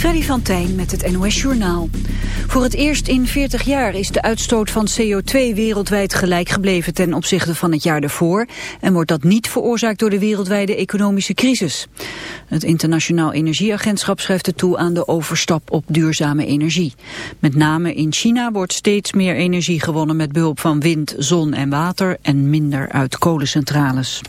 Freddy van Tijn met het NOS Journaal. Voor het eerst in 40 jaar is de uitstoot van CO2 wereldwijd gelijk gebleven ten opzichte van het jaar daarvoor en wordt dat niet veroorzaakt door de wereldwijde economische crisis. Het Internationaal Energieagentschap schrijft het toe aan de overstap op duurzame energie. Met name in China wordt steeds meer energie gewonnen met behulp van wind, zon en water en minder uit kolencentrales.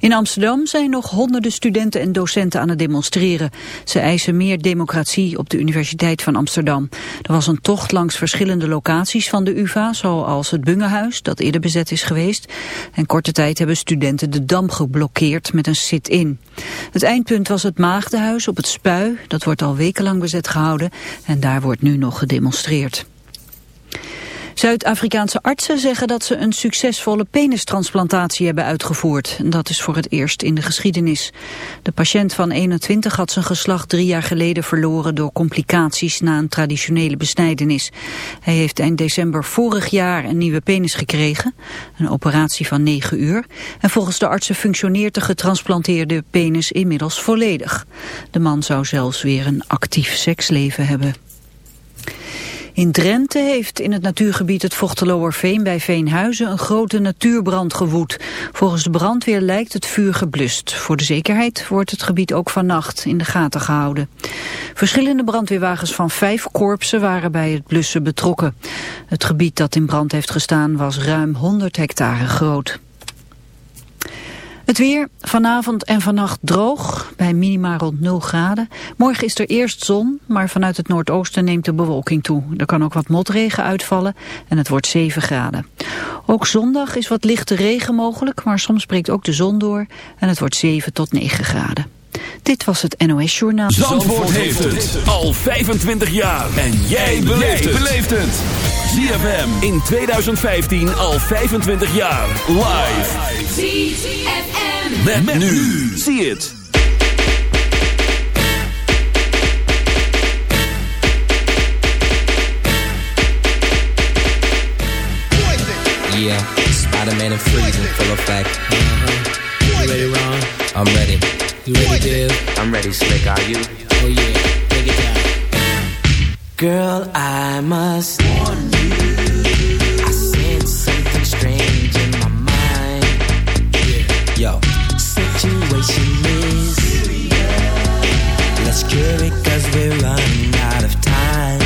In Amsterdam zijn nog honderden studenten en docenten aan het demonstreren. Ze eisen meer democratie op de Universiteit van Amsterdam. Er was een tocht langs verschillende locaties van de UvA, zoals het Bungehuis, dat eerder bezet is geweest. En korte tijd hebben studenten de Dam geblokkeerd met een sit-in. Het eindpunt was het Maagdenhuis op het Spui. Dat wordt al wekenlang bezet gehouden en daar wordt nu nog gedemonstreerd. Zuid-Afrikaanse artsen zeggen dat ze een succesvolle penistransplantatie hebben uitgevoerd. Dat is voor het eerst in de geschiedenis. De patiënt van 21 had zijn geslacht drie jaar geleden verloren door complicaties na een traditionele besnijdenis. Hij heeft eind december vorig jaar een nieuwe penis gekregen, een operatie van 9 uur. En volgens de artsen functioneert de getransplanteerde penis inmiddels volledig. De man zou zelfs weer een actief seksleven hebben. In Drenthe heeft in het natuurgebied het Vochteloerveen bij Veenhuizen een grote natuurbrand gewoed. Volgens de brandweer lijkt het vuur geblust. Voor de zekerheid wordt het gebied ook vannacht in de gaten gehouden. Verschillende brandweerwagens van vijf korpsen waren bij het blussen betrokken. Het gebied dat in brand heeft gestaan was ruim 100 hectare groot. Het weer vanavond en vannacht droog, bij minima rond 0 graden. Morgen is er eerst zon, maar vanuit het noordoosten neemt de bewolking toe. Er kan ook wat motregen uitvallen en het wordt 7 graden. Ook zondag is wat lichte regen mogelijk, maar soms breekt ook de zon door en het wordt 7 tot 9 graden. Dit was het NOS Journaal. Zandvoort, heeft het al 25 jaar. En jij beleeft het. ZFM in 2015 al 25 jaar. Live. ZFM. Met, met nu. Zie het. Yeah, Spider-Man and freezing full effect. Uh-huh. You ready, Ron? I'm ready. You ready, Dave? I'm ready, Slick. Are you? Oh yeah, take it down. Girl, I must warn you. I sense something strange in my mind. Yeah. Yo. Situation is serious. Let's cure it cause we're running out of time.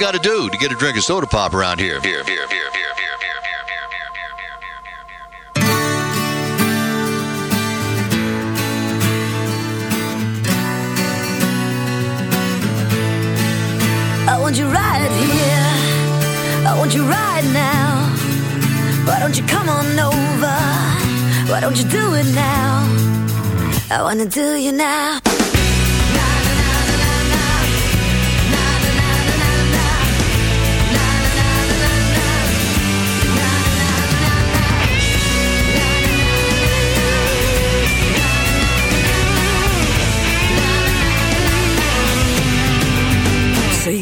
got to do to get a drink of soda pop around here. Here, here, here, here. I want you right here. I want you right now. Why don't you come on over? Why don't you do it now? I wanna do you now.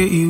que you